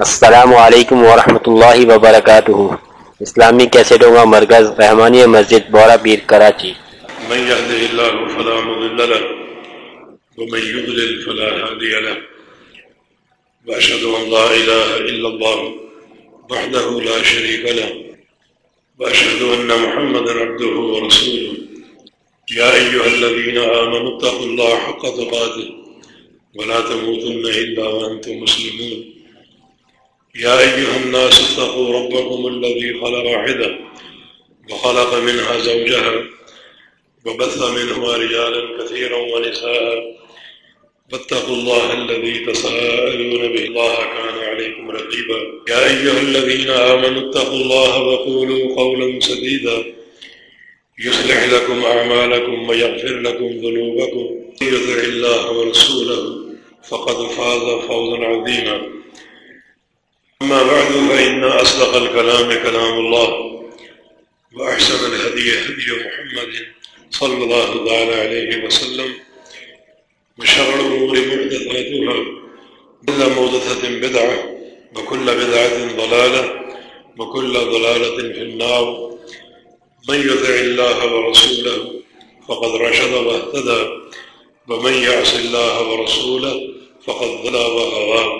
السلام علیکم ورحمۃ اللہ وبرکاتہ۔ اسلامی کیسٹوں کا مرکز رحمانی مسجد بورا پیر کراچی۔ من يهده الله فلا مضل له ومن يضلل فلا هادي له۔ واشهد ان لا اله الا الله وحده لا شريك له۔ واشهد ان محمدا عبده ورسوله۔ يا ايها الذين امنوا اتقوا الله حق تقاته ولا تموتن الا وانتم مسلمون۔ يا ايها الناس اتقوا ربكم الذي خلق واحدا وخلق منها زوجها وبث منهما رجالا كثيرا ونساء واتقوا الله الذي تساءلون به. الله كان عليكم رقيبا. يا أيها الذين آمنوا اتقوا الله وقولوا قولا سديدا. يصلح لكم أعمالكم ويغفر لكم ذنوبكم. يذع الله ورسوله فقد فاز فوزا عظيما. أما بعد، فإن أصدق الكلام كلام الله، وأحسن الهدي هدي محمد صلى الله تعالى عليه وسلم، وشر الأمور محدثاتها، كل محدثة بدعة، وكل بدعة ضلالة، وكل ضلالة في النار. من يطع الله ورسوله، فقد رشد واهتدى، ومن يعص الله ورسوله، فقد ضل وغوى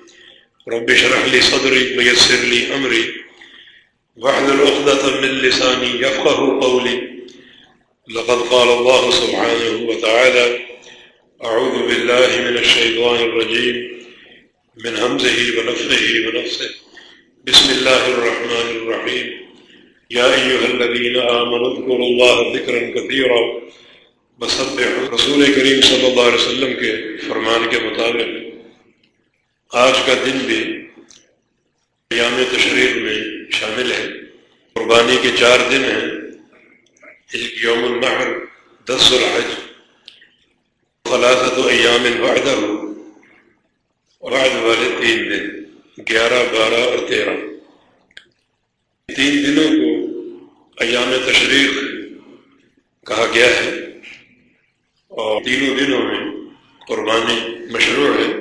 رب اشرح لي صدري، ويسر لي أمري، واحلل عقدة من لساني يفقه قولي. لقد قال الله سبحانه وتعالى أعوذ بالله من الشيطان الرجيم، من همزه ونفخه ونفسه. بسم الله الرحمن الرحيم. يا أيها الذين آمنوا اذكروا الله ذكرا كثيرا. بسبح رسول کریم صلی اللہ علیہ وسلم کے فرمان کے مطابق آج کا دن بھی ایام تشریف میں شامل ہے۔ قربانی کے چار دن ہیں۔ ایک یوم النحر، دس الحج خلاصت و ایام وعدہ اور آج والے تین دن، گیارہ، بارہ اور تیرہ۔ تین دنوں کو ایام تشریق کہا گیا ہے۔ اور تینوں دنوں میں قربانی مشروع ہے۔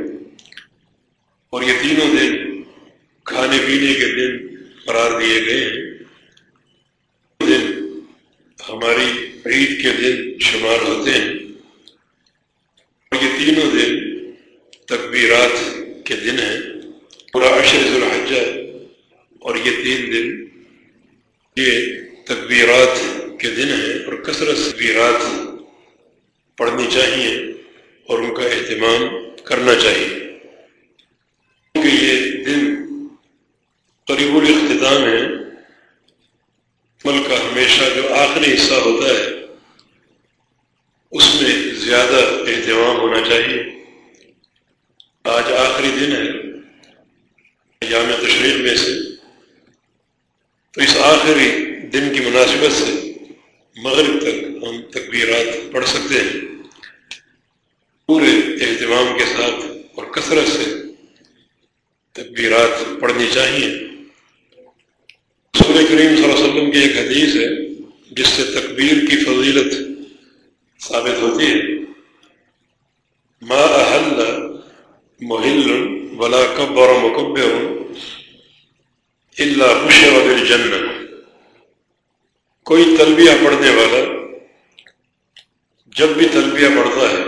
اور یہ تینوں دن کھانے پینے کے دن قرار دیے گئے ہیں۔ دن ہماری عید کے دن شمار ہوتے ہیں۔ اور یہ تینوں دن تکبیرات کے دن ہیں۔ پورا عشر الحجہ اور یہ تین دن یہ تکبیرات کے دن ہیں اور کثرت تکبیرات پڑھنی چاہیے اور ان کا اہتمام کرنا چاہیے۔ کیونکہ یہ دن قریب الاختتام ہے۔ ملک کا ہمیشہ جو آخری حصہ ہوتا ہے، اس میں زیادہ اہتمام ہونا چاہیے۔ آج آخری دن ہے، ایام تشریف میں سے۔ تو اس آخری دن کی مناسبت سے مغرب تک ہم تکبیرات پڑھ سکتے ہیں۔ پورے اہتمام کے ساتھ اور کثرت سے تکبیرات پڑھنی چاہیے۔ سور کریم صلی اللہ علیہ وسلم کی ایک حدیث ہے، جس سے تکبیر کی فضیلت ثابت ہوتی ہے۔ ما احل محل ولا کبر مکبر اللہ حشر بالجنہ کوئی تلبیہ پڑھنے والا جب بھی تلبیہ پڑھتا ہے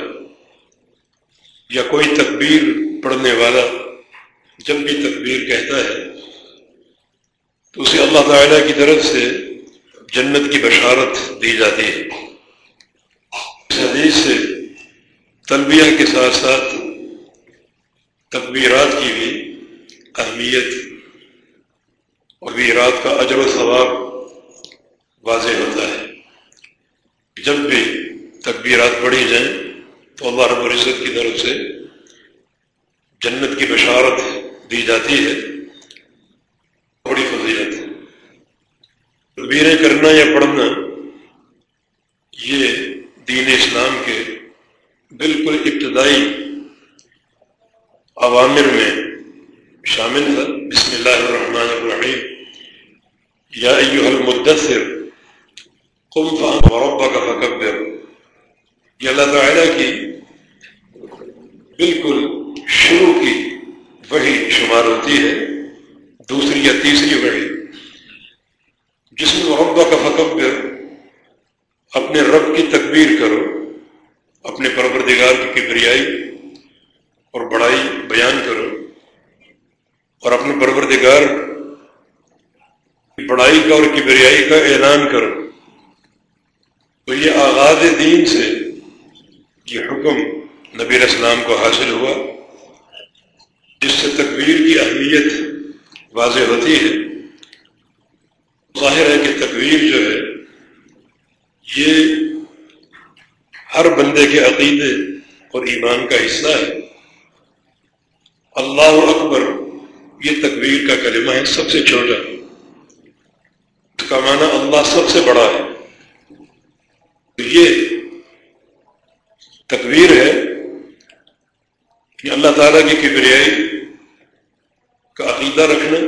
یا کوئی تکبیر پڑھنے والا جب بھی تکبیر کہتا ہے، تو اسے اللہ تعالیٰ کی طرف سے جنت کی بشارت دی جاتی ہے۔ اس حدیث سے تلبیہ کے ساتھ ساتھ تکبیرات کی بھی اہمیت اور ویرات کا اجر و ثواب واضح ہوتا ہے۔ جب بھی تکبیرات پڑھی جائیں، تو اللہ رب العزت کی طرف سے جنت کی بشارت دی جاتی ہے۔ بڑی فضیلت۔ تدبیریں کرنا یا پڑھنا، یہ دین اسلام کے بالکل ابتدائی عوامر میں شامل تھا بسم اللہ الرحمن الرحیم۔ یا ایوہ المدثر، قم فان وربک فکبر۔ یہ اللہ تعالیٰ کی بالکل شروع شمار ہوتی ہے، دوسری یا تیسری وحی جس میں محبت کا فکبر اپنے رب کی تکبیر کرو، اپنے پروردگار کی کبریائی اور بڑائی بیان کرو، اور اپنے پروردگار بڑائی کا اور کبریائی کا اعلان کرو۔ تو یہ آغاز دین سے یہ حکم نبی اسلام کو حاصل ہوا۔ تکبیر کی اہمیت واضح ہوتی ہے۔ ظاہر ہے کہ تکبیر جو ہے، یہ ہر بندے کے عقیدے اور ایمان کا حصہ ہے۔ اللہ اکبر، یہ تکبیر کا کلمہ ہے سب سے چھوٹا۔ اس کا معنی اللہ سب سے بڑا ہے۔ تو یہ تکبیر ہے کہ اللہ تعالیٰ کی کبریائی کا عقیدہ رکھنا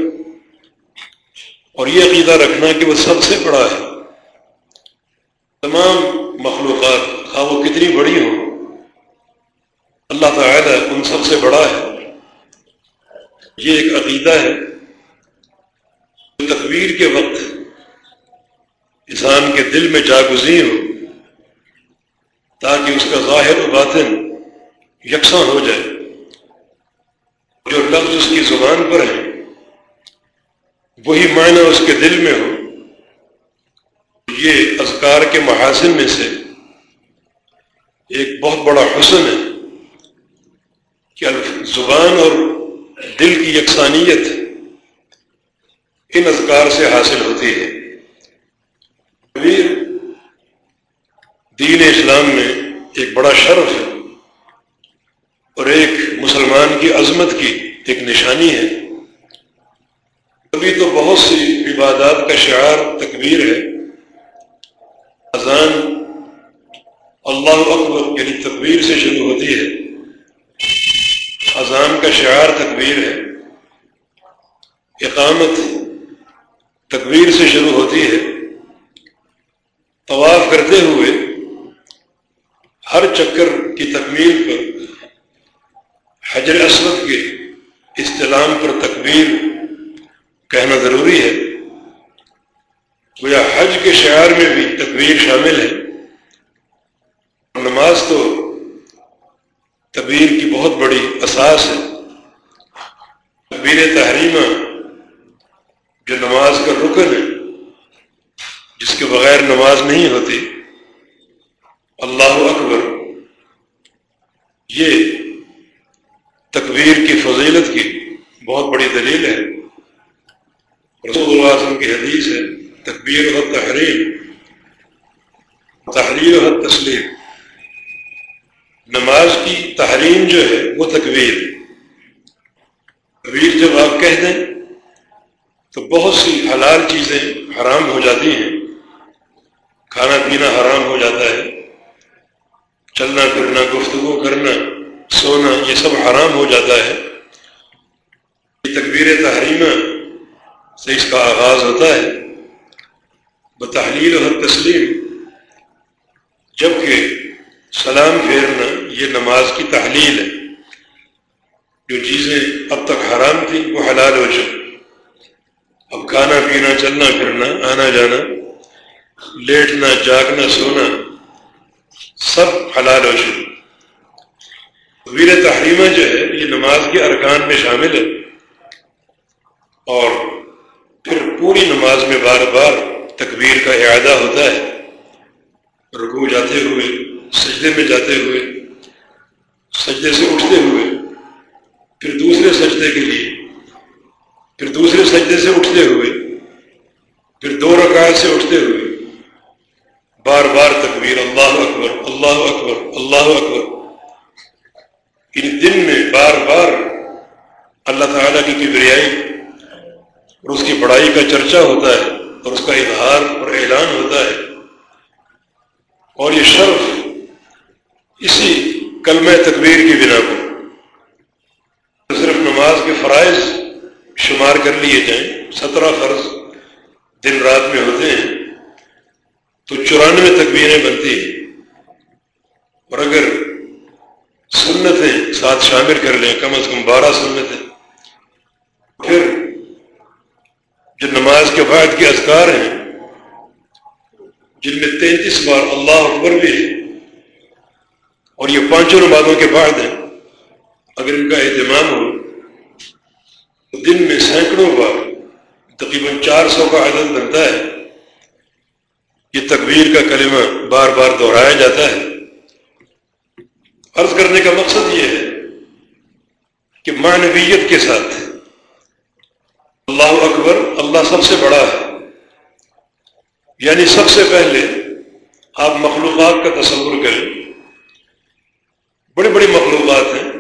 اور یہ عقیدہ رکھنا کہ وہ سب سے بڑا ہے۔ تمام مخلوقات، خواہ وہ کتنی بڑی ہوں، اللہ تعالیٰ ان سب سے بڑا ہے۔ یہ ایک عقیدہ ہے۔ تقویر کے وقت انسان کے دل میں جاگزی ہو تاکہ اس کا ظاہر و باطن یکساں ہو جائے۔ جو لفظ اس کی زبان پر ہے، وہی معنی اس کے دل میں ہو۔ یہ اذکار کے محاسن میں سے ایک بہت بڑا حسن ہے کہ زبان اور دل کی یکسانیت ان اذکار سے حاصل ہوتی ہے۔ دین اسلام میں ایک بڑا شرف ہے۔ اور ایک مسلمان کی عظمت کی ایک نشانی ہے۔ ابھی تو بہت سی عبادات کا شعار، تکبیر ہے۔ اذان اللہ اکبر یعنی تکبیر سے شروع ہوتی ہے۔ اذان کا شعار، تکبیر ہے۔ اقامت تکبیر سے شروع ہوتی ہے۔ طواف کرتے ہوئے ہر چکر کی تکمیل پر حجر اسود کے استلام پر تکبیر کہنا ضروری ہے۔ گویا حج کے شعار میں بھی تکبیر شامل ہے۔ نماز تو تکبیر کی بہت بڑی اساس ہے۔ تکبیر تحریمہ جو نماز کا رکن ہے، جس کے بغیر نماز نہیں ہوتی۔ اللہ اکبر، یہ تکبیر کی فضیلت کی بہت بڑی دلیل ہے۔ رسول اللہ علیہ وسلم کی حدیث ہے، تکبیر و تحریر تحریر و تسلیم۔ نماز کی تحریم جو ہے، وہ تکبیر۔ تکبیر جب آپ کہہ دیں، تو بہت سی حلال چیزیں حرام ہو جاتی ہیں۔ کھانا پینا حرام ہو جاتا ہے۔ چلنا پھرنا، گفتگو کرنا۔ سونا، یہ سب حرام ہو جاتا ہے۔ یہ تکبیر تحریمہ سے اس کا آغاز ہوتا ہے۔ بتحلیل اور تسلیم۔ جبکہ سلام پھیرنا یہ نماز کی تحلیل ہے۔ جو چیزیں اب تک حرام تھیں، وہ حلال ہو چکی اب کھانا پینا، چلنا پھرنا، آنا جانا، لیٹنا، جاگنا، سونا، سب حلال ہو چکے ویر تحریمہ جو ہے، یہ نماز کے ارکان میں شامل ہے۔ اور پھر پوری نماز میں بار بار تکبیر کا اعادہ ہوتا ہے۔ رکو جاتے ہوئے، سجدے میں جاتے ہوئے، سجدے سے اٹھتے ہوئے، پھر دوسرے سجدے کے لیے، پھر دوسرے سجدے سے اٹھتے ہوئے، پھر دو رکعت سے اٹھتے ہوئے۔ بار بار تکبیر، اللہ اکبر اللہ اکبر اللہ اکبر۔ ان دن میں بار بار اللہ تعالیٰ کی کبریائی اور اس کی بڑائی کا چرچا ہوتا ہے اور اس کا اظہار اور اعلان ہوتا ہے اور یہ شرف اسی کلمہ تکبیر کی بنا پر صرف نماز کے فرائض شمار کر لیے جائیں، سترہ فرض دن رات میں ہوتے ہیں، تو چورانوے تکبیریں بنتی ہیں۔ اور اگر سنتیں ساتھ شامل کر لیں، کم از کم بارہ سنتیں پھر جو نماز کے بعد کے اذکار ہیں، جن میں تینتیس بار اللہ اکبر بھی ہے، اور یہ پانچوں نمازوں کے بعد ہیں، اگر ان کا اہتمام ہو، تو دن میں سینکڑوں بار، تقریباً چار سو کا عدد بنتا ہے۔ یہ تکبیر کا کلمہ بار بار دہرایا جاتا ہے۔ عرض کرنے کا مقصد یہ ہے کہ معنویت کے ساتھ اللہ اکبر اللہ سب سے بڑا ہے۔ یعنی سب سے پہلے آپ مخلوقات کا تصور کریں۔ بڑی بڑی مخلوقات ہیں۔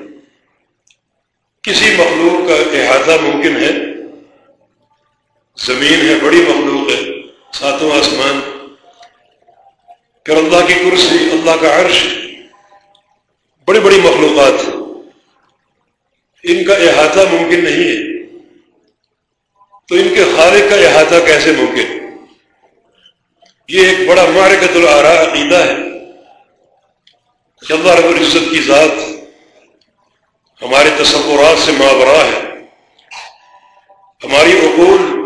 کسی مخلوق کا احاطہ ممکن ہے۔ زمین ہے، بڑی مخلوق ہے۔ ساتوں آسمان۔ پھر اللہ کی کرسی، اللہ کا عرش۔ بڑی بڑی مخلوقات ان کا احاطہ ممکن نہیں ہے۔ تو ان کے خالق کا احاطہ کیسے ممکن؟ یہ ایک بڑا مارکت العرا عقیدہ ہے۔ کہ اللہ رب العزت کی ذات ہمارے تصورات سے ماورا ہے۔ ہماری عقول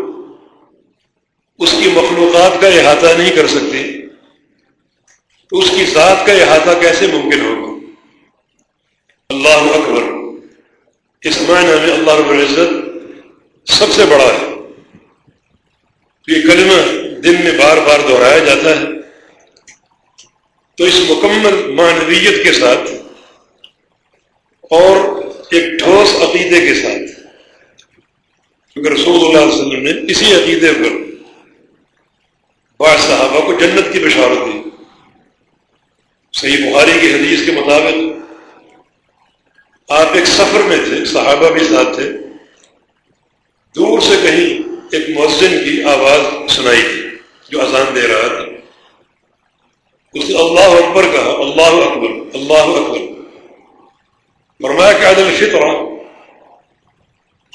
اس کی مخلوقات کا احاطہ نہیں کر سکتی تو اس کی ذات کا احاطہ کیسے ممکن ہوگا؟ اللہ اکبر۔ اس معنی میں اللہ رب العزت سب سے بڑا ہے۔ یہ کلمہ دن میں بار بار دہرایا جاتا ہے۔ تو اس مکمل معنویت کے ساتھ اور ایک ٹھوس عقیدے کے ساتھ کیونکہ رسول اللہ علیہ وسلم نے اسی عقیدے پر بعض صحابہ کو جنت کی بشارت دی۔ صحیح بخاری کی حدیث کے مطابق آپ ایک سفر میں تھے، صحابہ بھی ساتھ تھے۔ دور سے کہیں ایک مؤذن کی آواز سنائی تھی، جو اذان دے رہا تھا۔ اس نے اللہ اکبر کہا، اللہ اکبر اللہ اکبر۔ فرمایا کہ عدل فطرہ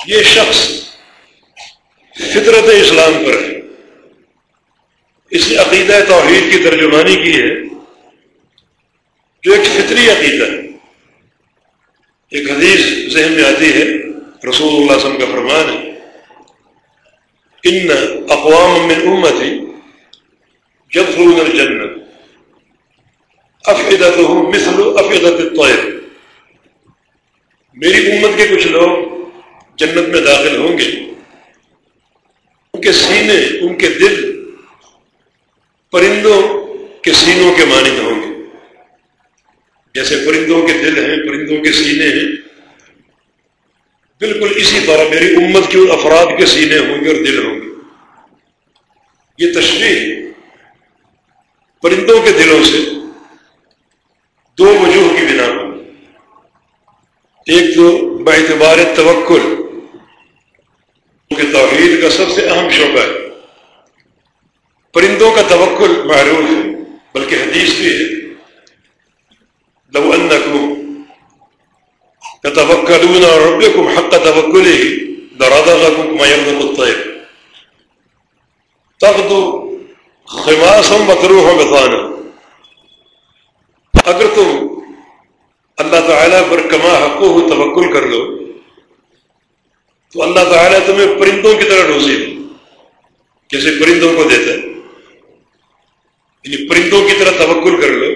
یہ شخص فطرت اسلام پر ہے۔ اس نے عقیدہ توحید کی ترجمانی کی ہے، جو ایک فطری عقیدہ ہے۔ ایک حدیث ذہن میں آتی ہے، رسول اللہ علیہ وسلم کا فرمان ہے ان اقوام من امتی جب الجنت افیدت مثل افیدت الطیر میری امت کے کچھ لوگ جنت میں داخل ہوں گے۔ ان کے سینے، ان کے دل پرندوں کے سینوں کے مانند جیسے پرندوں کے دل ہیں، پرندوں کے سینے ہیں۔ بالکل اسی طرح میری امت کے ان افراد کے سینے ہوں گے اور دل ہوں گے۔ یہ تشریح پرندوں کے دلوں سے دو وجوہ کی بنا ایک تو باعتبار توکل کہ توحید کا سب سے اہم شعبہ ہے۔ پرندوں کا توکل معروف ہے، بلکہ حدیث بھی ہے۔ لو انکم تتوکلون ربکم حق توکلہ لرضقکم ما يرزق الطير. تغدو خماسا مطروحا بطانا اگر تم اللہ تعالیٰ پر کما حق ہو توکل کر لو، تو اللہ تعالیٰ تمہیں پرندوں کی طرح روزی دے. جیسے پرندوں کو دیتا ہے؟ یعنی پرندوں کی طرح توکل کر لو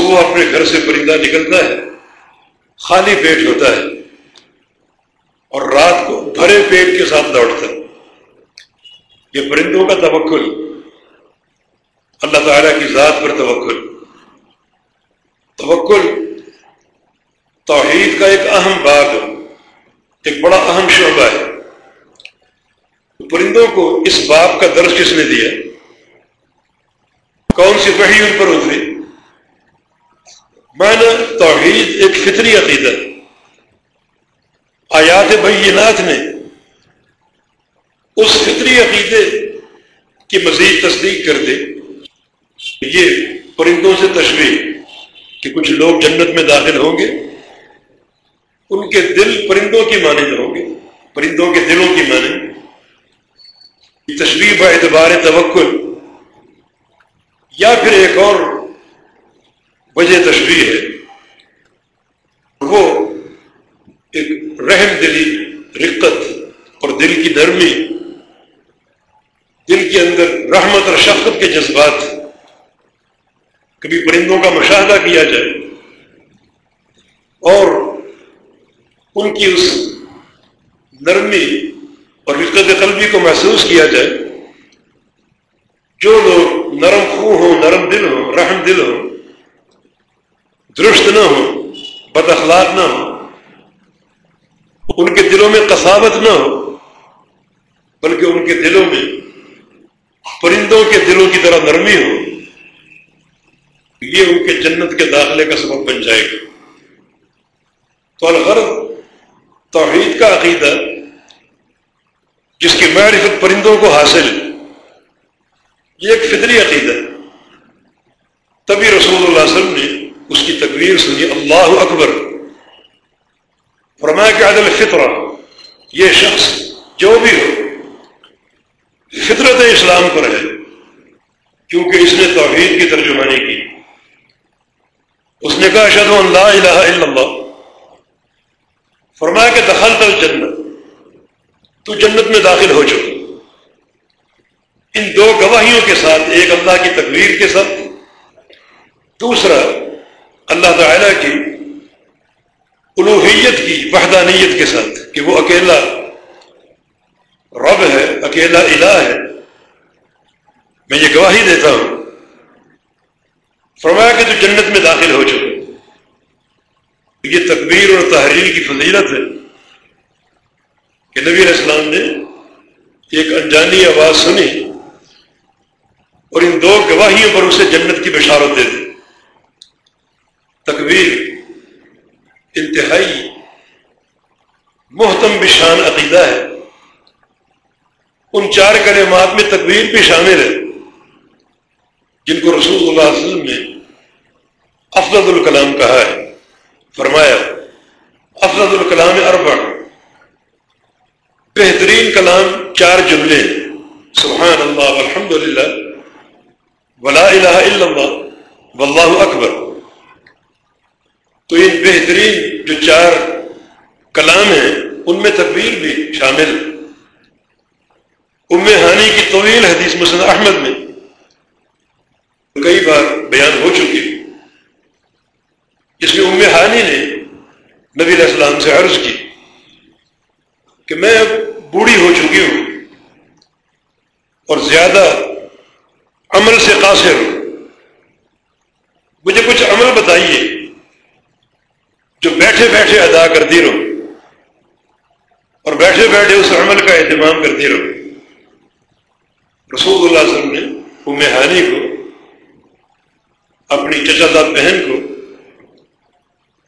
صبح اپنے گھر سے پرندہ نکلتا ہے، خالی پیٹ ہوتا ہے اور رات کو بھرے پیٹ کے ساتھ لوٹتا ہے۔ یہ پرندوں کا توکل، اللہ تعالیٰ کی ذات پر توکل۔ توکل توحید کا ایک اہم باغ، ایک بڑا اہم شعبہ ہے۔ پرندوں کو اس باپ کا درج کس نے دیا؟ کون سی وحی ان پر اتری؟ میں نے توحید ایک فطری عقیدہ آیات بینات نے اس فطری عقیدے کی مزید تصدیق کر دے۔ یہ پرندوں سے تشریح کہ کچھ لوگ جنت میں داخل ہوں گے۔ ان کے دل پرندوں کی مانند ہوں گے۔ پرندوں کے دلوں کی مانند تشریح با اعتبار توکل۔ یا پھر ایک اور وجہ تشریح ہے۔ وہ ایک رحم دلی رقت اور دل کی نرمی، دل کے اندر رحمت اور شفقت کے جذبات۔ کبھی پرندوں کا مشاہدہ کیا جائے اور ان کی اس نرمی اور رقت قلبی کو محسوس کیا جائے۔ جو لوگ نرم خو ہوں، نرم دل ہوں، رحم دل ہوں درست نہ ہوں بد اخلاق نہ ہو ان کے دلوں میں کساوت نہ ہو بلکہ ان کے دلوں میں پرندوں کے دلوں کی طرح نرمی ہو، یہ ان کے جنت کے داخلے کا سبب بن جائے گا۔ تو الغرض توحید کا عقیدہ، جس کی معرفت پرندوں کو حاصل، یہ ایک فطری عقیدہ۔ تبھی رسول اللہ علیہ وسلم نے اس کی تقریر سنی، اللہ اکبر۔ فرمایا کہ عدل فطرہ یہ شخص جو بھی ہو، فطرت اسلام پر ہے، کیونکہ اس نے توحید کی ترجمانی کی۔ اس نے کہا شد اللہ الہ الا اللہ۔ فرمایا کہ دخل تل جنت تو جنت میں داخل ہو چکا۔ ان دو گواہیوں کے ساتھ، ایک اللہ کی تقریر کے ساتھ، دوسرا اللہ تعالی کی الوحیت کی، وحدانیت کے ساتھ کہ وہ اکیلا رب ہے، اکیلا الہ ہے۔ میں یہ گواہی دیتا ہوں۔ فرمایا کہ تو جنت میں داخل ہو چکے یہ تکبیر اور تحریر کی فضیلت ہے کہ نبی علیہ السلام نے ایک انجانی آواز سنی اور ان دو گواہیوں پر اسے جنت کی بشارت دے دی۔ تکبیر، انتہائی محتم بشان عقیدہ ہے۔ ان چار کلمات میں تکبیر بھی شامل ہے۔ جن کو رسول اللہ علیہ وسلم نے افضل الکلام کہا ہے۔ فرمایا، افضل الکلام اربع۔ بہترین کلام چار جملے سبحان اللہ الحمد للہ ولا الہ الا اللہ، واللہ اکبر۔ تو ان بہترین جو چار کلام ہیں، ان میں تقبیر بھی شامل۔ ام ہانی کی طویل حدیث مسند احمد میں کئی بار بیان ہو چکی۔ اس میں ام ہانی نے نبی علیہ السلام سے عرض کی کہ میں اب بوڑھی ہو چکی ہوں اور زیادہ عمل سے قاصر ہوں۔ مجھے کچھ عمل بتائیے۔ بیٹھے بیٹھے ادا کرتی رہو اور بیٹھے بیٹھے اس عمل کا اہتمام کرتی رہو۔ رسول اللہ علیہ وسلم نے ام ہانی کو، اپنی چچا بہن کو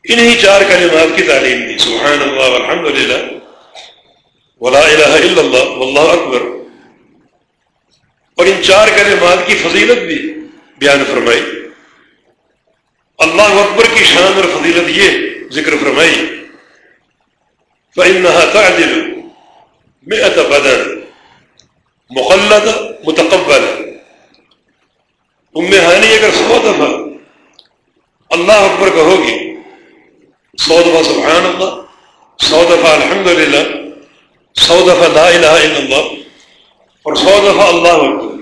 انہی چار کلمات کی تعلیم دی۔ سبحان اللہ الحمد للہ ولا الہ الا اللہ، واللہ اکبر۔ اور ان چار کلمات کی فضیلت بھی بیان فرمائی۔ اللہ اکبر کی شان اور فضیلت یہ ذکر فرمائی، فإنها تعدل مئة بدن مخلدة متقبلة ام ہانی اگر سو دفعہ اللہ اکبر کہو گی سو دفعہ سبحان اللہ سو دفعہ الحمد للہ سو دفعہ لا الہ الا اللہ، اور سو دفعہ اللہ اکبر۔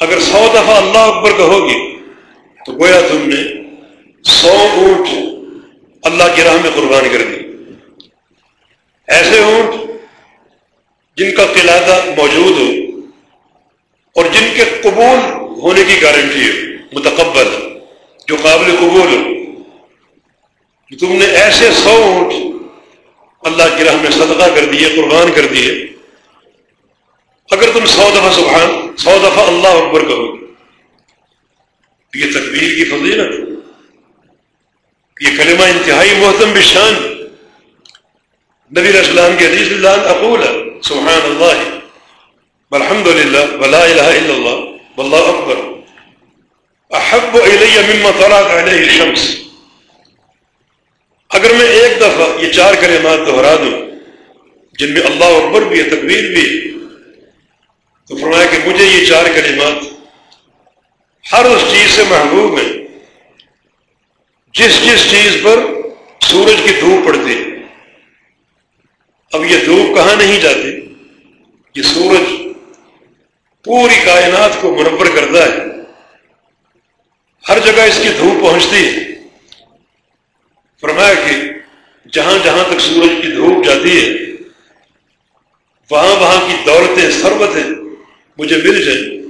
اگر سو دفعہ اللہ اکبر کہو گی تو گویا تم نے سو اونٹ اللہ کی راہ میں قربان کر دی۔ ایسے اونٹ جن کا قلادہ موجود ہو اور جن کے قبول ہونے کی گارنٹی ہو متقبل، جو قابل قبول ہو۔ کہ تم نے ایسے سو اونٹ اللہ کی راہ میں صدقہ کر دیے، قربان کر دیے۔ اگر تم سو دفعہ سبحان، سو دفعہ اللہ اکبر کہو گے۔ یہ تکبیر کی فضیلت۔ یہ کلمہ انتہائی محتم بشان نبی السلام کے حدیث اللہ اقول سبحان اللہ الحمد للہ ولا الہ الا اللہ، واللہ اکبر۔ احب علیہ مما طلعت علیہ الشمس۔ اگر میں ایک دفعہ یہ چار کلمات دہرا دوں، جن میں اللہ اکبر بھی ہے تکبیر بھی ہے، تو فرمایا کہ مجھے یہ چار کلمات ہر اس چیز سے محبوب ہیں۔ جس جس چیز پر سورج کی دھوپ پڑتی ہے۔ اب یہ دھوپ کہاں نہیں جاتی؟ یہ سورج پوری کائنات کو منور کرتا ہے۔ ہر جگہ اس کی دھوپ پہنچتی ہے۔ فرمایا کہ جہاں جہاں تک سورج کی دھوپ جاتی ہے، وہاں وہاں کی دولتیں سربتیں مجھے مل جائیں۔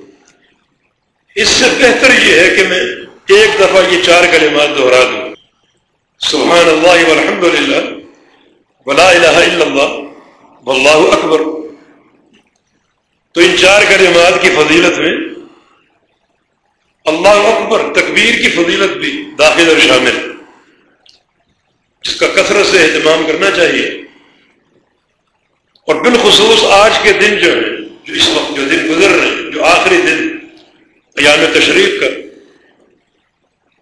اس سے بہتر یہ ہے کہ میں ایک دفعہ یہ چار کلمات دہرا دوں۔ سبحان اللہ والحمد للہ ولا الہ الا اللہ۔ واللہ اکبر۔ تو ان چار کلمات کی فضیلت میں اللہ اکبر تکبیر کی فضیلت بھی داخل اور شامل۔ جس کا کثرت سے اہتمام کرنا چاہیے۔ اور بالخصوص آج کے دن جو ہے، جو اس وقت جو دن گزر رہے ہیں، جو آخری دن ایام تشریف کا۔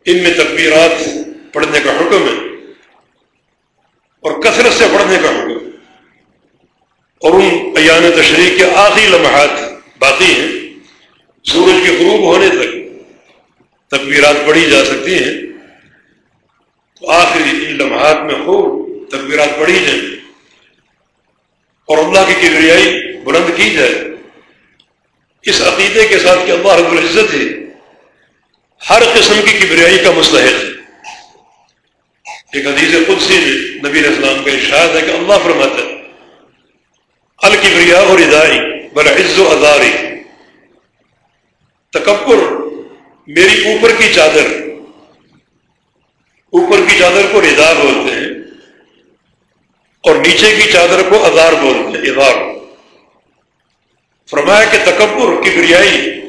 ان میں تکبیرات پڑھنے کا حکم ہے اور کثرت سے پڑھنے کا حکم ہے۔ اور ان ایام تشریف کے آخری لمحات باقی ہیں۔ سورج کے غروب ہونے تک تکبیرات پڑھی جا سکتی ہیں۔ تو آخری ان لمحات میں خوب تکبیرات پڑھی جائیں۔ اور اللہ کی کبریائی بلند کی جائے۔ اس عقیدے کے ساتھ کہ اللہ رب العزت ہے ہر قسم کی کبریائی کا مستحق۔ ہے ایک حدیث قدسی میں نبی اسلام کا ارشاد ہے کہ اللہ فرماتا ہے، الکبریا اور ادائی بل عز و اداری تکبر میری اوپر کی چادر، اوپر کی چادر کو ردا بولتے ہیں، اور نیچے کی چادر کو ادار بولتے ہیں ادار فرمایا کہ تکبر کی بریائی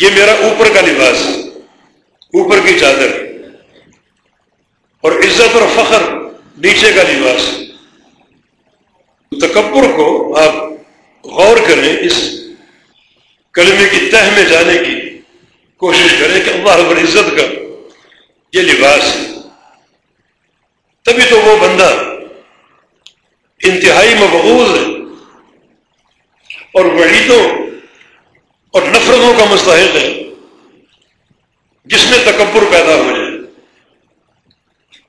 یہ میرا اوپر کا لباس، اوپر کی چادر اور عزت اور فخر نیچے کا لباس۔ تکبر کو آپ غور کریں، اس کلمے کی تہ میں جانے کی کوشش کریں کہ اللہ رب العزت کا یہ لباس ہے تبھی تو وہ بندہ انتہائی مقبوض ہے اور وعیدوں اور نفرتوں کا مستحق ہے، جس میں تکبر پیدا ہو جائے۔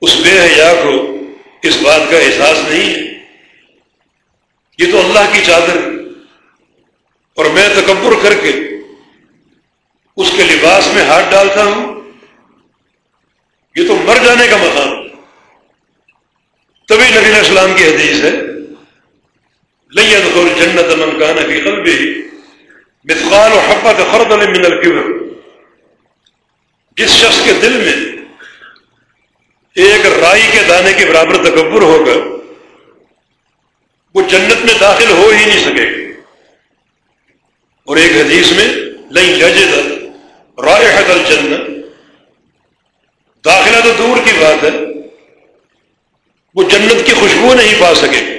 اس بے حیا کو اس بات کا احساس نہیں ہے۔ یہ تو اللہ کی چادر اور میں تکبر کر کے اس کے لباس میں ہاتھ ڈالتا ہوں، یہ تو مر جانے کا مقام تبھی نبی اسلام کی حدیث ہے جنت من كان في قلبه مثقال حبة خردل من الكبر. جس شخص کے دل میں ایک رائی کے دانے کے برابر تکبر ہوگا، وہ جنت میں داخل ہو ہی نہیں سکے گا۔ اور ایک حدیث میں لئی یجد رائحت الجنت داخلہ تو دور کی بات ہے، وہ جنت کی خوشبو نہیں پا سکے۔ گا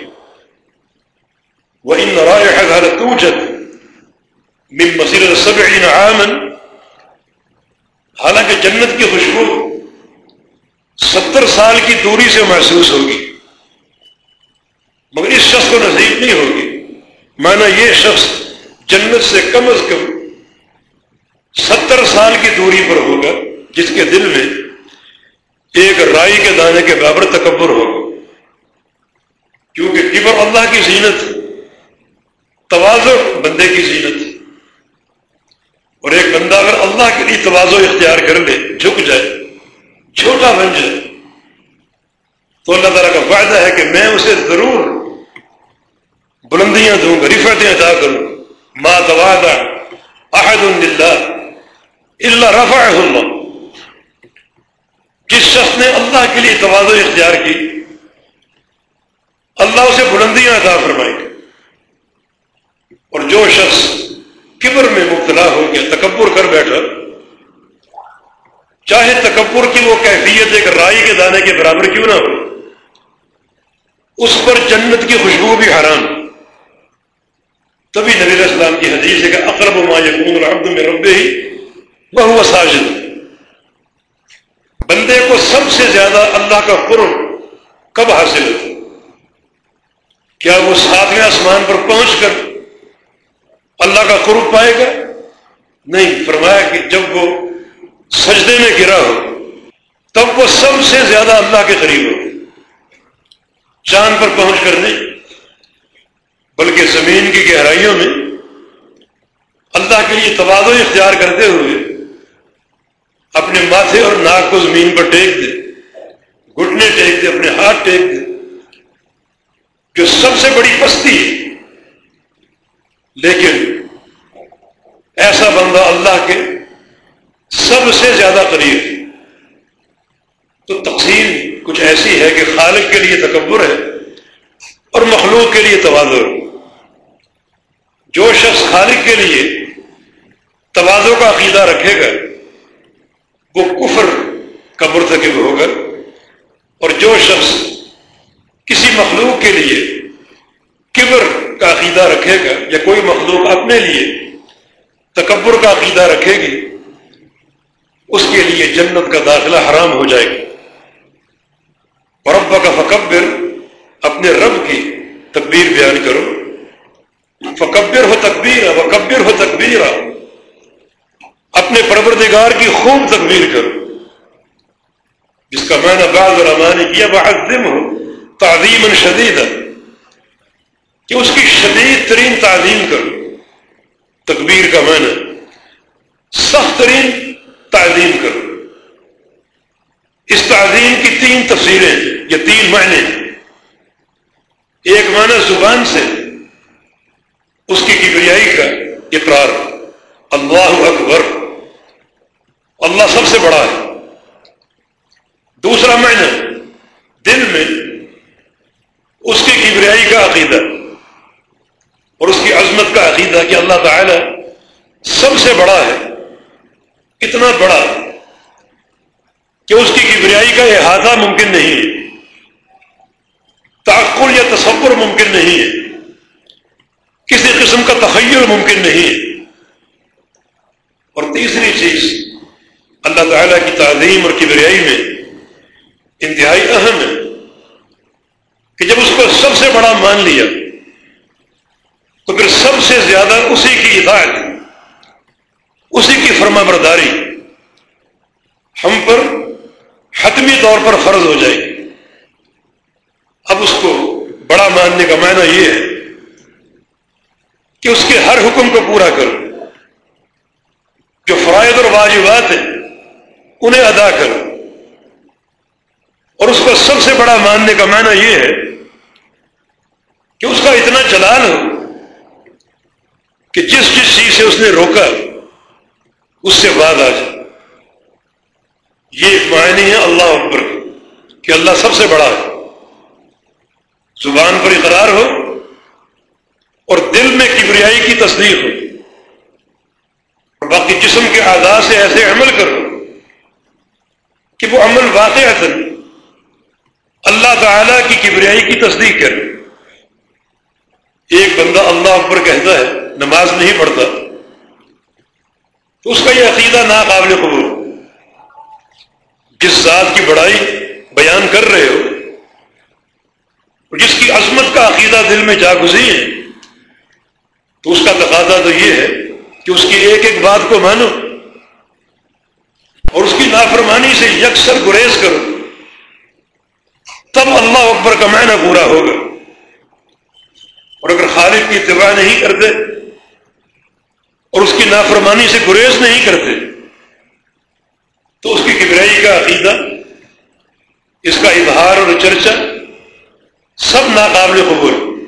وإن رائحتها لتوجد من مسيرة سبعين عاما، حالانکہ جنت کی خوشبو ستر سال کی دوری سے محسوس ہوگی، مگر اس شخص کو نصیب نہیں ہوگی۔ مانا یہ شخص جنت سے کم از کم ستر سال کی دوری پر ہوگا، جس کے دل میں ایک رائی کے دانے کے برابر تکبر ہوگا۔ کیونکہ کبر اللہ کی زینت توازو بندے کی زینت۔ اور ایک بندہ اگر اللہ کے لیے توازو اختیار کر لے، جھک جائے، چھوٹا بن جائے، تو اللہ تعالیٰ کا فائدہ ہے کہ میں اسے ضرور بلندیاں دوں گا رفتیں ادا کروں۔ ماں توازہ احد اللہ اللہ رفع اللہ۔ جس شخص نے اللہ کے لیے توازو اختیار کی؟ اللہ اسے بلندیاں ادا فرمائے۔ اور جو شخص کبر میں مبتلا ہو گیا، تکبر کر بیٹھا۔ چاہے تکبر کی وہ کیفیت ایک رائی کے دانے کے برابر کیوں نہ ہو، اس پر جنت کی خوشبو بھی حرام۔ تبھی نبی السلام کی حدیث ہے کہ اقرب ما یقون العبد میں رب ہی وہ ساجد۔ بندے کو سب سے زیادہ اللہ کا قرب کب حاصل ہوتا کیا وہ ساتویں آسمان پر پہنچ کر اللہ کا قرب پائے گا؟ نہیں، فرمایا کہ جب وہ سجدے میں گرا ہو، تب وہ سب سے زیادہ اللہ کے قریب ہو۔ چاند پر پہنچ کر نہیں، بلکہ زمین کی گہرائیوں میں اللہ کے لیے توازو اختیار کرتے ہوئے اپنے ماتھے اور ناک کو زمین پر ٹیک دے، گھٹنے ٹیک دے، اپنے ہاتھ ٹیک دے، جو سب سے بڑی پستی ہے۔ لیکن ایسا بندہ اللہ کے سب سے زیادہ قریب تو تقسیم کچھ ایسی ہے کہ خالق کے لیے تکبر ہے اور مخلوق کے لیے توازو جو شخص خالق کے لیے توازو کا عقیدہ رکھے گا، وہ کفر کا مرتکب ہوگا۔ اور جو شخص کسی مخلوق کے لیے کبر کا عقیدہ رکھے گا یا کوئی مخلوق اپنے لیے تکبر کا عقیدہ رکھے گی، اس کے لیے جنت کا داخلہ حرام ہو جائے گا اور ابا کا فکبر، اپنے رب کی تکبیر بیان کرو۔ فکبر ہو تکبیر وکبر ہو تکبیر اپنے پروردگار کی خوب تکبیر کرو۔ جس کا میں نے بعض رحمان کیا وہ ہو تعظیم شدید کہ اس کی شدید ترین تعظیم کرو۔ تکبیر کا معنی سخت ترین تعظیم کرو۔ اس تعظیم کی تین تفصیلیں یا تین معنی ایک معنی زبان سے، اس کی کبریائی کا اقرار۔ اللہ اکبر۔ اللہ سب سے بڑا ہے۔ دوسرا معنی، دل میں اس کی کبریائی کا عقیدہ۔ اور اس کی کا عقیدہ کہ اللہ تعالی سب سے بڑا ہے، اتنا بڑا کہ اس کی کبریائی کا احاطہ ممکن نہیں ہے، تعقل یا تصور ممکن نہیں ہے، کسی قسم کا تخیر ممکن نہیں ہے۔ اور تیسری چیز، اللہ تعالیٰ کی تعلیم اور کبریائی میں انتہائی اہم ہے کہ جب اس کو سب سے بڑا مان لیا تو پھر سب سے زیادہ اسی کی اطاعت اسی کی فرما برداری ہم پر حتمی طور پر فرض ہو جائے اب اس کو بڑا ماننے کا معنی یہ ہے کہ اس کے ہر حکم کو پورا کرو جو فرائض اور واجبات ہیں، انہیں ادا کرو اور اس کو سب سے بڑا ماننے کا معنی یہ ہے کہ اس کا اتنا چلان ہو کہ جس جس چیز سے اس نے روکا، اس سے بعد آ جائے یہ ایک معنی ہے اللہ اکبر کہ اللہ سب سے بڑا ہے۔ زبان پر اقرار ہو اور دل میں کبریائی کی تصدیق ہو۔ اور باقی جسم کے آزاد سے ایسے عمل کرو کہ وہ عمل واقع اللہ تعالی کی کبریائی کی تصدیق کرے۔ ایک بندہ اللہ اکبر کہتا ہے نماز نہیں پڑھتا۔ تو اس کا یہ عقیدہ ناقابل قبول۔ جس ذات کی بڑائی بیان کر رہے ہو جس کی عظمت کا عقیدہ دل میں جا گزی ہے، تو اس کا تقاضا تو یہ ہے کہ اس کی ایک ایک بات کو مانو۔ اور اس کی نافرمانی سے یکسر گریز کرو۔ تب اللہ اکبر کا معنی پورا ہوگا۔ اور اگر خالد کی اتباع نہیں کرتے اور اس کی نافرمانی سے گریز نہیں کرتے۔ تو اس کی کبرائی کا عقیدہ، اس کا اظہار اور چرچا سب ناقابل قبول۔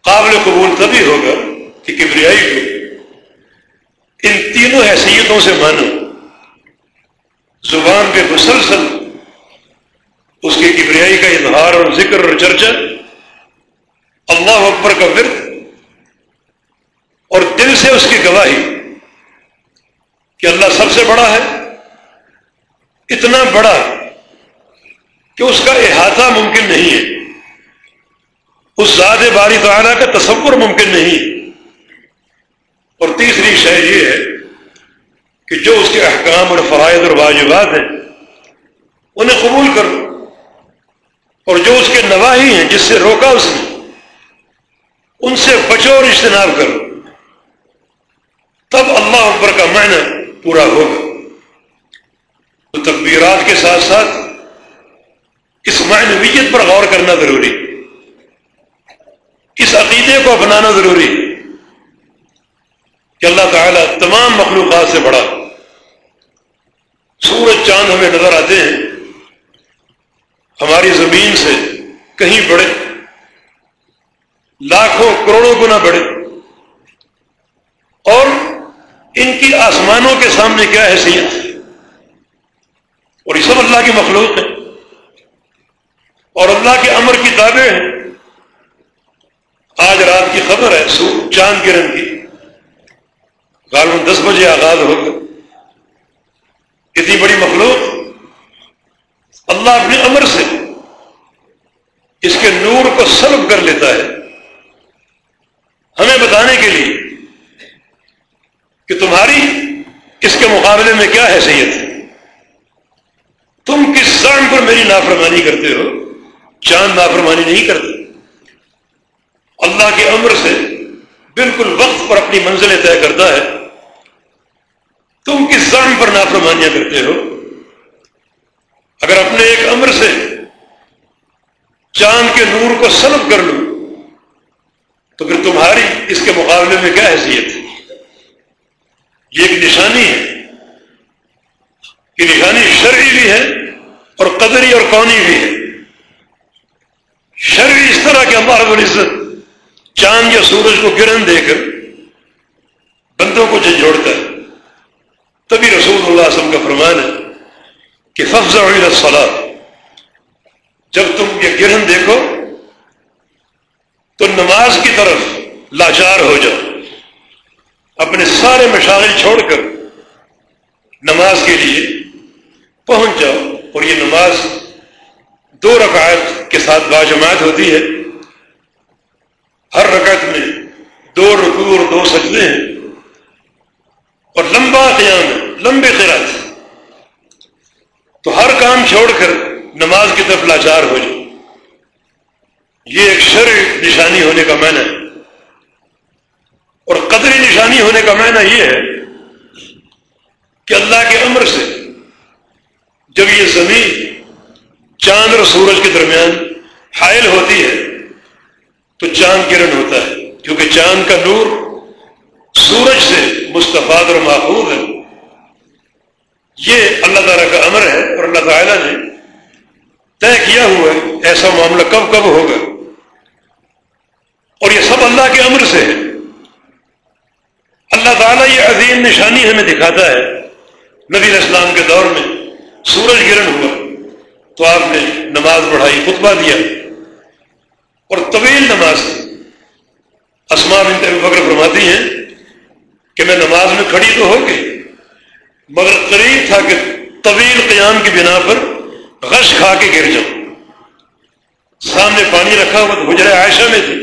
قابل قبول تبھی ہوگا کہ کبریائی کو ان تینوں حیثیتوں سے مانو۔ زبان پہ مسلسل اس کی کبریائی کا اظہار اور ذکر اور چرچا اللہ اکبر کا ورد سے اس کی گواہی کہ اللہ سب سے بڑا ہے، اتنا بڑا کہ اس کا احاطہ ممکن نہیں ہے۔ اس ذات باری تعالیٰ کا تصور ممکن نہیں۔ اور تیسری شے یہ ہے کہ جو اس کے احکام اور فرائض اور واجبات ہیں، انہیں قبول کرو اور جو اس کے نواحی ہیں، جس سے روکا اس نے، ان سے بچو اور اجتناب کرو تب اللہ اکبر کا معنی پورا ہوگا۔ تو تکبیرات کے ساتھ ساتھ اس معنویت پر غور کرنا ضروری۔ اس عقیدے کو اپنانا ضروری۔ کہ اللہ تعالیٰ تمام مخلوقات سے بڑا۔ سورج چاند ہمیں نظر آتے ہیں۔ ہماری زمین سے کہیں بڑے۔ لاکھوں کروڑوں گنا بڑے۔ اور ان کی آسمانوں کے سامنے کیا حیثیت؟ اور یہ سب اللہ کی مخلوق ہے اور اللہ کے امر کی تابع ہیں۔ آج رات کی خبر ہے، سو چاند گرن کی۔ غالباً دس بجے آغاز ہوگا۔ اتنی بڑی مخلوق۔ اللہ اپنے امر سے اس کے نور کو سلب کر لیتا ہے۔ ہمیں بتانے کے لیے کہ تمہاری اس کے مقابلے میں کیا حیثیت ہے؟ تم کس زان پر میری نافرمانی کرتے ہو؟ چاند نافرمانی نہیں کرتے۔ اللہ کے امر سے بالکل وقت پر اپنی منزلیں طے کرتا ہے۔ تم کس زان پر نافرمانیاں کرتے ہو؟ اگر اپنے ایک امر سے چاند کے نور کو سلب کر لوں، تو پھر تمہاری اس کے مقابلے میں کیا حیثیت ہے؟ یہ ایک نشانی ہے۔ یہ نشانی شرعی بھی ہے اور قدری اور قونی بھی ہے۔ شرعی اس طرح کے اللہ رب العزت چاند یا سورج کو گرن دے کر بندوں کو جھنجھوڑتا ہے۔ تبھی رسول اللہ علیہ وسلم کا فرمان ہے کہ ففظ الصلاح جب تم یہ گرہن دیکھو تو نماز کی طرف لاچار ہو جاؤ۔ اپنے سارے مشاغل چھوڑ کر نماز کے لیے پہنچ جاؤ اور یہ نماز دو رکعت کے ساتھ باجماعت ہوتی ہے۔ ہر رکعت میں دو رکوع اور دو سجدے ہیں۔ اور لمبا قیام ہے لمبے قرات تو ہر کام چھوڑ کر نماز کی طرف لاچار ہو جائے یہ ایک شر نشانی ہونے کا معنی ہے۔ اور قدری نشانی ہونے کا معنی یہ ہے کہ اللہ کے امر سے جب یہ زمین چاند اور سورج کے درمیان حائل ہوتی ہے، تو چاند کرن ہوتا ہے۔ کیونکہ چاند کا نور سورج سے مستفاد اور محفوظ ہے۔ یہ اللہ تعالیٰ کا امر ہے اور اللہ تعالیٰ نے طے کیا ہوا ہے، ایسا معاملہ کب کب ہوگا۔ اور یہ سب اللہ کے امر سے ہے۔ اللہ تعالیٰ یہ عظیم نشانی ہمیں دکھاتا ہے۔ نبی اسلام کے دور میں سورج گرن ہوا۔ تو آپ نے نماز پڑھائی، خطبہ دیا۔ اور طویل نماز۔ اسما بنت فکر فرماتی ہیں کہ میں نماز میں کھڑی تو ہو گئی مگر قریب تھا کہ طویل قیام کی بنا پر غش کھا کے گر جاؤں۔ سامنے پانی رکھا ہوا تو گجرے عائشہ میں تھی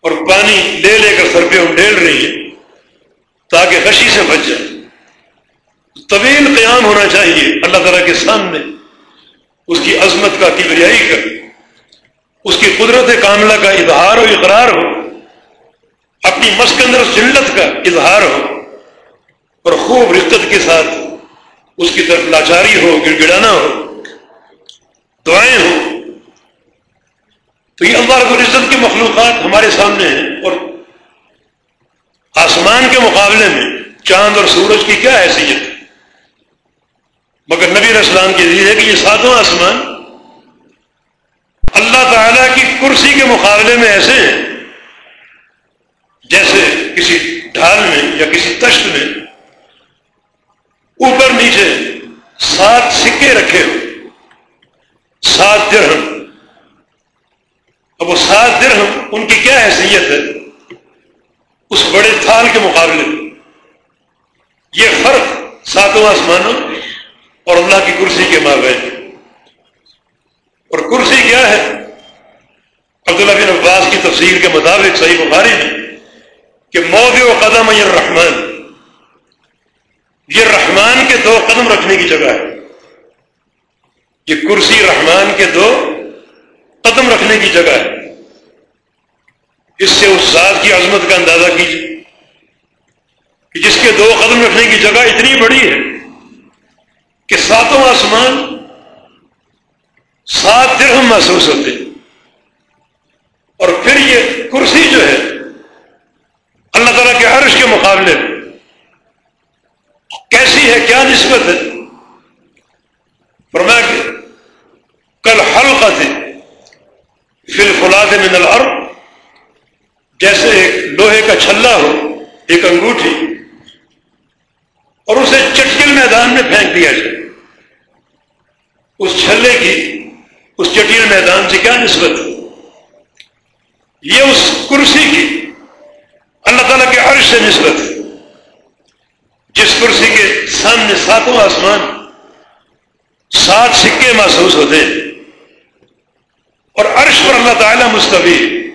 اور پانی لے لے کر سر پہ ڈیل رہی ہے تاکہ غشی سے بچ جائے۔ طویل قیام ہونا چاہیے اللہ تعالیٰ کے سامنے۔ اس کی عظمت کا کبریائی کا اس کی قدرت کاملہ کا اظہار و اقرار ہو۔ اپنی مسکندر ذلت کا اظہار ہو۔ اور خوب رقت کے ساتھ اس کی طرف لاچاری ہو گڑ گڑانا ہو۔ دعائیں ہوں۔ تو العزت کی مخلوقات ہمارے سامنے ہیں اور آسمان کے مقابلے میں چاند اور سورج کی کیا حیثیت مگر نبی اسلام کی عزیز ہے کہ یہ ساتواں آسمان اللہ تعالی کی کرسی کے مقابلے میں ایسے ہیں جیسے کسی ڈھال میں یا کسی تشت میں اوپر نیچے سات سکے رکھے ہو، سات درہم اب وہ سات درہم ان کی کیا حیثیت ہے؟ اس بڑے تھال کے مقابلے میں۔ یہ فرق ساتوں آسمانوں اور اللہ کی کرسی کے مابین۔ اور کرسی کیا ہے؟ عبداللہ بن عباس کی تفسیر کے مطابق صحیح بخاری میں کہ موضع و قدم قدم رحمان یہ رحمان کے دو قدم رکھنے کی جگہ ہے۔ یہ کرسی رحمان کے دو قدم رکھنے کی جگہ ہے۔ اس سے اس ذات کی عظمت کا اندازہ کیجیے کہ جس کے دو قدم رکھنے کی جگہ اتنی بڑی ہے کہ ساتوں آسمان سات درہم محسوس ہوتے اور پھر یہ کرسی جو ہے، اللہ تعالیٰ کے عرش کے مقابلے میں کیسی ہے، کیا نسبت ہے؟ فرمایا کہ کل حلقہ تھے فل من الارض، جیسے ایک لوہے کا چھلا ہو، ایک انگوٹھی، اور اسے چٹکل میدان میں پھینک دیا جائے۔ اس چھلے کی، اس چٹیل میدان سے کیا نسبت؟ ہے یہ اس کرسی کی اللہ تعالیٰ کے عرش سے نسبت۔ ہے جس کرسی کے سامنے ساتوں آسمان، سات سکے محسوس ہوتے ہیں۔ اور عرش پر اللہ تعالیٰ مستوی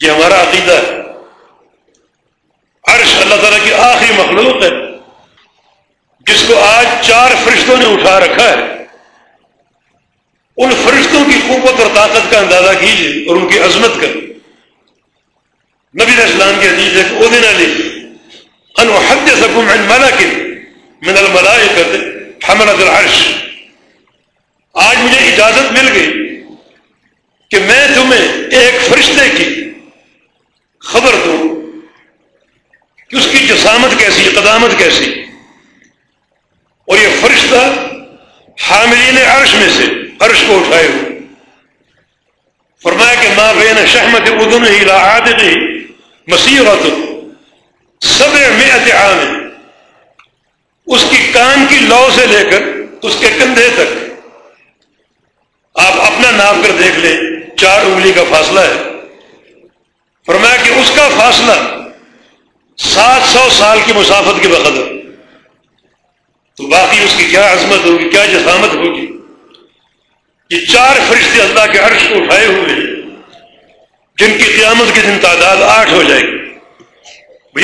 یہ ہمارا عقیدہ ہے۔ عرش اللہ تعالیٰ کی آخری مخلوق ہے۔ جس کو آج چار فرشتوں نے اٹھا رکھا ہے۔ ان فرشتوں کی قوت اور طاقت کا اندازہ کیجیے اور ان کی عظمت کا۔ نبی اسلام کے حدیث ہے کہ ادین علی، ان حد سکم عن ملک من الملائکت حملت العرش آج مجھے اجازت مل گئی۔ کہ میں تمہیں ایک فرشتے کی خبر دوں کہ اس کی جسامت کیسی قدامت کیسی اور یہ فرشتہ حاملین عرش میں سے عرش کو اٹھائے ہوئے۔ فرمایا کہ ماں بین شہمت ادن ہی لاحاد ہی مسیحت سب میں عام۔ اس کی کان کی لو سے لے کر اس کے کندھے تک آپ اپنا ناپ کر دیکھ لیں۔ چار انگلی کا فاصلہ ہے۔ فرمایا کہ اس کا فاصلہ سات سو سال کی مسافت کے بقدر۔ تو باقی اس کی کیا عظمت ہوگی، کیا جسامت ہوگی؟ یہ چار فرشتے اللہ کے عرش کو اٹھائے ہوئے ہیں۔ جن کی قیامت کے دن تعداد آٹھ ہو جائے گی۔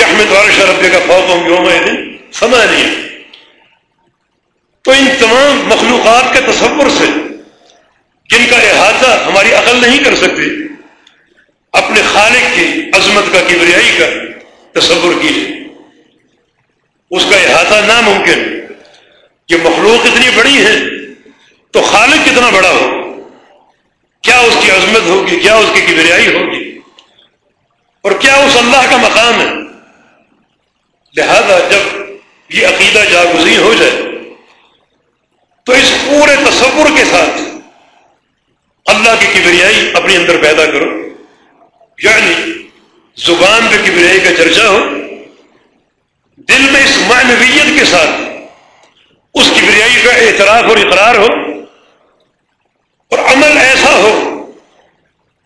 احمد وارش رب کا فوق یوم دن سما نہیں تو ان تمام مخلوقات کے تصور سے جن کا احاطہ ہماری عقل نہیں کر سکتی اپنے خالق کی عظمت کا کبریائی کا تصور کیجیے اس کا احاطہ ناممکن یہ مخلوق اتنی بڑی ہے تو خالق کتنا بڑا ہو۔ کیا اس کی عظمت ہوگی، کیا اس کی کبریائی ہوگی؟ اور کیا اس اللہ کا مقام ہے؟ لہذا جب یہ عقیدہ جاگزی ہو جائے، تو اس پورے تصور کے ساتھ اللہ کی کبریائی اپنے اندر پیدا کرو۔ یعنی زبان پہ کبریائی کا چرچا ہو۔ دل میں اس معنویت کے ساتھ اس کبریائی کا اعتراف اور اقرار ہو۔ اور عمل ایسا ہو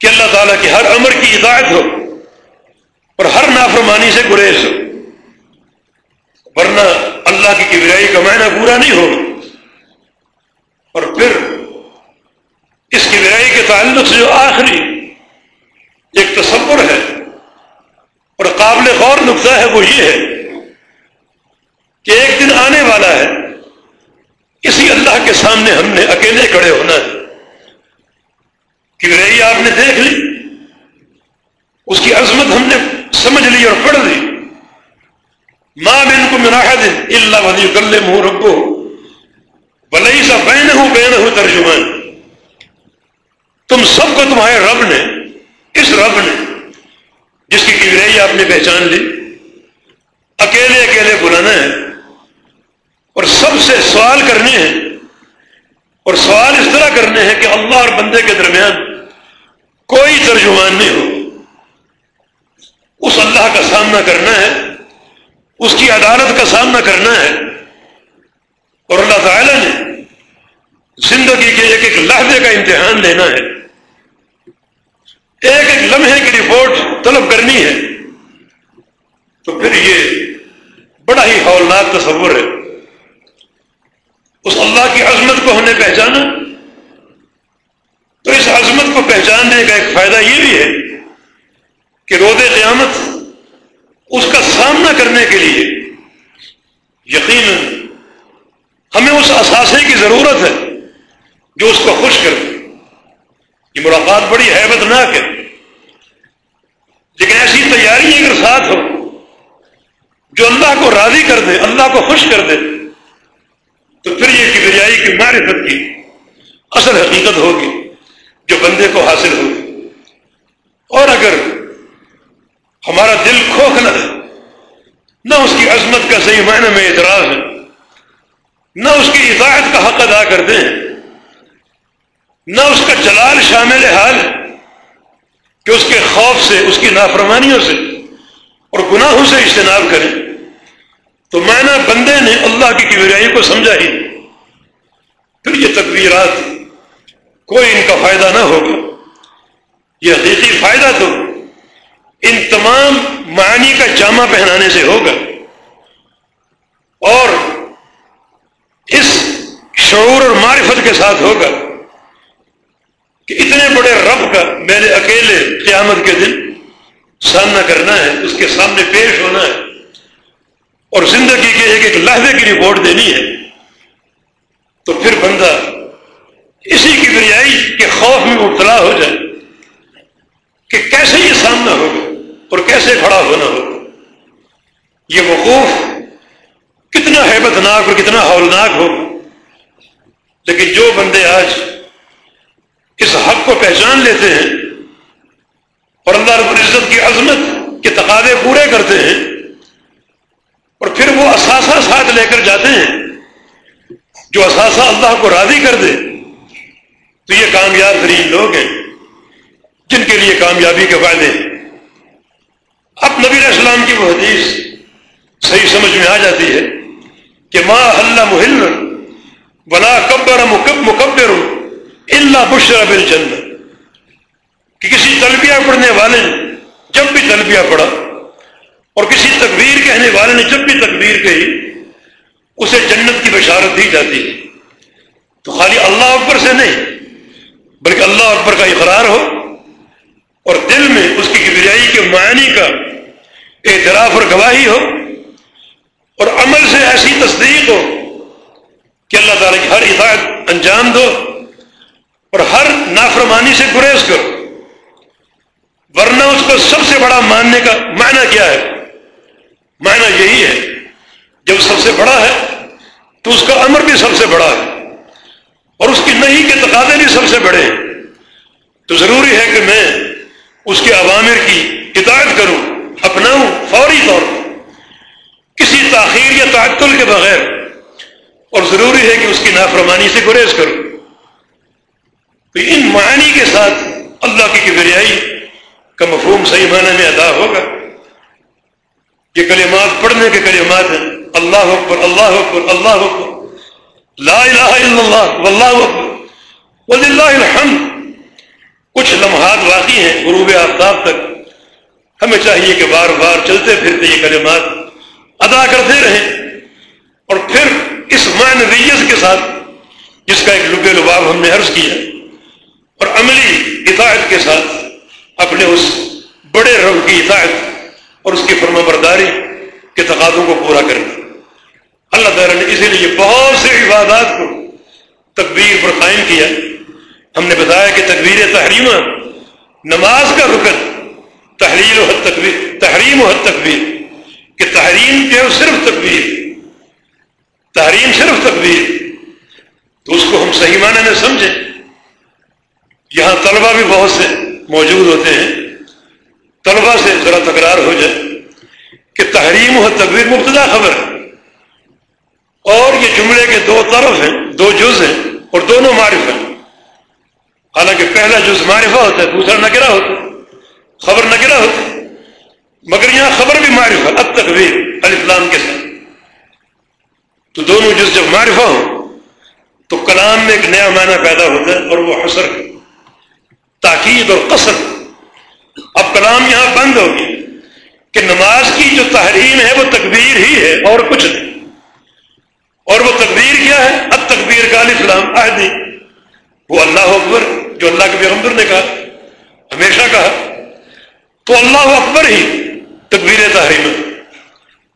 کہ اللہ تعالیٰ کی ہر امر کی اطاعت ہو اور ہر نافرمانی سے گریز ہو۔ ورنہ اللہ کی کبریائی کا معنی پورا نہیں ہو۔ اور پھر اس کی برائی کے تعلق سے جو آخری ایک تصور ہے اور قابل غور نقطہ ہے وہ یہ ہے کہ ایک دن آنے والا ہے، اسی اللہ کے سامنے ہم نے اکیلے کھڑے ہونا ہے۔ کہ برائی آپ نے دیکھ لی، اس کی عظمت ہم نے سمجھ لی اور پڑھ لی۔ ماں بین کو مناحد اللہ ولی کل منہ رکھو بلئی سا بین ہوں بین ہوں ترجمان۔ تم سب کو تمہارے رب نے، اس رب نے، جس کی کبریائی آپ نے پہچان لی، اکیلے اکیلے بلانا ہے، اور سب سے سوال کرنے ہیں، اور سوال اس طرح کرنے ہیں کہ اللہ اور بندے کے درمیان کوئی ترجمان نہیں ہو۔ اس اللہ کا سامنا کرنا ہے، اس کی عدالت کا سامنا کرنا ہے، اور اللہ تعالی نے زندگی کے ایک ایک لہجے کا امتحان لینا ہے۔ ایک ایک لمحے کی رپورٹ طلب کرنی ہے۔ تو پھر یہ بڑا ہی ہولناک تصور ہے۔ اس اللہ کی عظمت کو ہم نے پہچانا۔ تو اس عظمت کو پہچاننے کا ایک فائدہ یہ بھی ہے کہ رود قیامت اس کا سامنا کرنے کے لیے یقیناً ہمیں اس اثاثے کی ضرورت ہے۔ جو اس کو خوش کر دے یہ ملاقات بڑی حیبت ناک ہے۔ لیکن ایسی تیاری اگر ساتھ ہو، جو اللہ کو راضی کر دے، اللہ کو خوش کر دے، تو پھر یہ کبریائی کی معرفت کی اصل حقیقت ہوگی جو بندے کو حاصل ہوگی۔ اور اگر ہمارا دل کھوکھلا ہے، نہ اس کی عظمت کا صحیح معنی میں اعتراض ہے، نہ اس کی اطاعت کا حق ادا کرتے ہیں نہ اس کا جلال شامل حال ہے کہ اس کے خوف سے، اس کی نافرمانیوں سے اور گناہوں سے اجتناب کریں تو معنی بندے نے اللہ کی کبریائی کو سمجھا ہی پھر یہ تقویرات کوئی ان کا فائدہ نہ ہوگا۔ یہ حقیقی فائدہ تو ان تمام معنی کا جامع پہنانے سے ہوگا۔ اور اس شعور اور معرفت کے ساتھ ہوگا۔ کہ اتنے بڑے رب کا میں نے اکیلے قیامت کے دن سامنا کرنا ہے، اس کے سامنے پیش ہونا ہے، اور زندگی کے ایک ایک لہجے کی رپورٹ دینی ہے، تو پھر بندہ اسی کی بریائی کے خوف میں مبتلا ہو جائے کہ کیسے یہ سامنا ہوگا اور کیسے کھڑا ہونا ہوگا۔ یہ وقوف کتنا حیبت ناک اور کتنا ہولناک ہو لیکن جو بندے آج اس حق کو پہچان لیتے ہیں اور اللہ رب العزت کی عظمت کے تقاضے پورے کرتے ہیں اور پھر وہ اثاثہ ساتھ لے کر جاتے ہیں جو اثاثہ اللہ کو راضی کر دے، تو یہ کامیاب ترین لوگ ہیں جن کے لیے کامیابی کے فائدے ہیں اب نبی علیہ السلام کی وہ حدیث صحیح سمجھ میں آ جاتی ہے کہ ماں اللہ محل بلا کبر مکبر اللہ بشر بل چند کہ کسی تلبیہ پڑھنے والے نے جب بھی تلبیہ پڑھا اور کسی تکبیر کہنے والے نے جب بھی تکبیر کہی، اسے جنت کی بشارت دی جاتی ہے۔ تو خالی اللہ اکبر سے نہیں، بلکہ اللہ اکبر کا اقرار ہو اور دل میں اس کی کبریائی کے معنی کا اعتراف اور گواہی ہو اور عمل سے ایسی تصدیق ہو کہ اللہ تعالیٰ کی ہر اطاعت انجام دو۔ اور ہر نافرمانی سے گریز کرو۔ ورنہ اس کو سب سے بڑا ماننے کا معنی کیا ہے؟ معنی یہی ہے، جب سب سے بڑا ہے تو اس کا امر بھی سب سے بڑا ہے اور اس کی نہیں کے تقاضے بھی سب سے بڑے ہیں۔ تو ضروری ہے کہ میں اس کے عوامر کی اطاعت کروں، اپناؤں فوری طور پر، کسی تاخیر یا تعطل کے بغیر، اور ضروری ہے کہ اس کی نافرمانی سے گریز کروں۔ تو ان معنی کے ساتھ اللہ کی کبریائی کا مفہوم صحیح معنی میں ادا ہوگا۔ یہ کلمات پڑھنے کے کلمات ہیں۔ اللہ اکبر اللہ اکبر اللہ اکبر۔ لا الہ الا اللہ، واللہ اکبر۔ وللہ الحمد۔ کچھ لمحات باقی ہیں غروب آفتاب تک۔ ہمیں چاہیے کہ بار بار چلتے پھرتے یہ کلمات ادا کرتے رہیں۔ اور پھر اس معنویت کے ساتھ، جس کا ایک لبے لباب ہم نے عرض کیا اور عملی اطاعت کے ساتھ اپنے اس بڑے رب کی اطاعت اور اس کی فرما برداری کے تقاضوں کو پورا کرنا اللہ تعالیٰ نے اسی لیے بہت سے عبادات کو تکبیر پر قائم کیا۔ ہم نے بتایا کہ تکبیر تحریمہ، نماز کا رکن تحریر و حد تکبیر، تحریم و حد تکبیر، کہ تحریم کے صرف تکبیر، تحریم صرف تکبیر۔ تو اس کو ہم صحیح معنی میں سمجھیں۔ یہاں طلبہ بھی بہت سے موجود ہوتے ہیں۔ طلبہ سے ذرا تکرار ہو جائے کہ تحریم و تکبیر مبتدا خبر ہے۔ اور یہ جملے کے دو طرف ہیں، دو جز ہیں اور دونوں معرف ہیں۔ حالانکہ پہلا جز معرفہ ہوتا ہے، دوسرا نگرا ہوتا ہے۔ خبر نگرا ہوتا ہے، مگر یہاں خبر بھی معرفہ اب تقویر الفلام کے ساتھ۔ تو دونوں جز جب معرفہ ہو تو کلام میں ایک نیا معنی پیدا ہوتا ہے اور وہ حسر تاکید اور قصر۔ اب کلام یہاں بند ہوگی کہ نماز کی جو تحریم ہے وہ تکبیر ہی ہے اور کچھ نہیں۔ اور وہ تقبیر کیا ہے؟ اب تقبیر کا اسلام عہدی وہ اللہ اکبر، جو اللہ کے پیغمبر نے کہا۔ ہمیشہ کہا، تو اللہ اکبر ہی تقبیر تحریم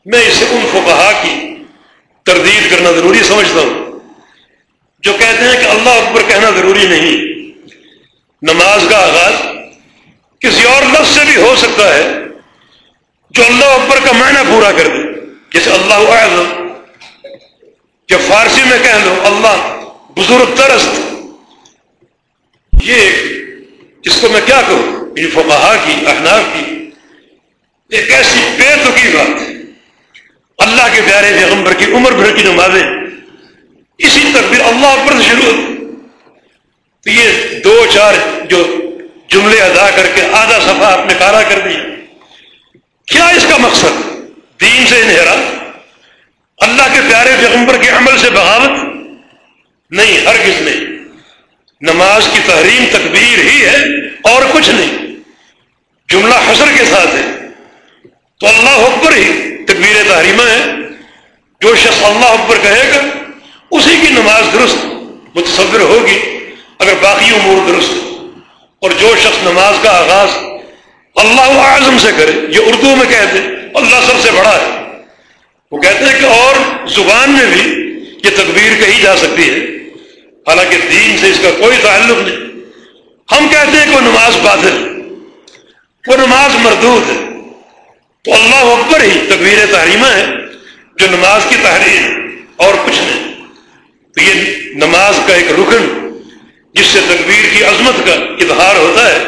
میں اسے ان فقہا کی تردید کرنا ضروری سمجھتا ہوں۔ جو کہتے ہیں کہ اللہ اکبر کہنا ضروری نہیں۔ نماز کا آغاز کسی اور لفظ سے بھی ہو سکتا ہے جو اللہ اکبر کا معنی پورا کر دے۔ جیسے اللہ اعظم یا فارسی میں کہہ لو، اللہ بزرگ ترست۔ یہ اس کو میں کیا کہوں؟ یہ فقہا کی، احناف کی۔ ایک ایسی بے تکی بات۔ ہے اللہ کے پیارے پیغمبر کی عمر بھر کی نمازیں۔ اسی تقبیر اللہ اکبر سے شروع۔ تو یہ دو چار جو جملے ادا کر کے آدھا صفحہ آپ نے کارا کر دیا۔ کیا اس کا مقصد؟ دین سے انہرا اللہ کے پیارے پیغمبر کے عمل سے بغاوت؟ نہیں ہر کس نہیں۔ نماز کی تحریم تکبیر ہی ہے اور کچھ نہیں۔ جملہ حسر کے ساتھ ہے۔ تو اللہ اکبر ہی تکبیر تحریمہ ہے۔ جو شخص اللہ اکبر کہے گا، اسی کی نماز درست متصور ہوگی۔ اگر باقی امور درست اور جو شخص نماز کا آغاز اللہ اعظم سے کرے، یہ اردو میں کہتے اللہ سب سے بڑا ہے۔ وہ کہتے ہیں کہ اور زبان میں بھی یہ تکبیر کہی جا سکتی ہے۔ حالانکہ دین سے اس کا کوئی تعلق نہیں۔ ہم کہتے ہیں کہ وہ نماز باطل وہ نماز مردود ہے۔ تو اللہ اکبر ہی تکبیر تحریمہ ہے، جو نماز کی تحریر اور کچھ نہیں۔ تو یہ نماز کا ایک رکن جس سے تکبیر کی عظمت کا اظہار ہوتا ہے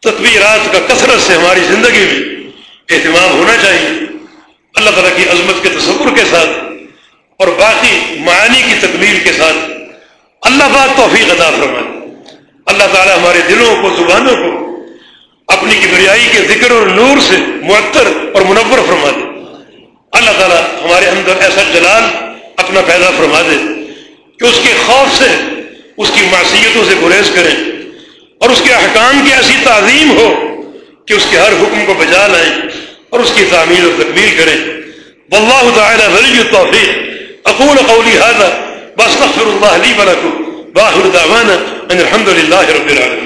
تکبیرات کا کثرت سے ہماری زندگی میں اہتمام ہونا چاہیے۔ اللہ تعالیٰ کی عظمت کے تصور کے ساتھ اور باقی معانی کی تکمیل کے ساتھ اللہ پاک توفیق عطا فرمائے۔ اللہ تعالیٰ ہمارے دلوں کو، زبانوں کو اپنی کبریائی کے ذکر اور نور سے معطر اور منور فرما دے۔ اللہ تعالیٰ ہمارے اندر ایسا جلال اپنا پیدا فرما دے کہ اس کے خوف سے اس کی معصیتوں سے گریز کریں اور اس کے احکام کی ایسی تعظیم ہو کہ اس کے ہر حکم کو بجا لائیں اور اس کی تعمیل و تکمیل کریں واللہ تعالی ولی التوفیق۔ اقول قولی هذا واستغفر الله لي ولكم واخر دعوانا ان الحمد لله رب العالمين